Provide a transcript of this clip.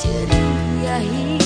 ceria hidupku.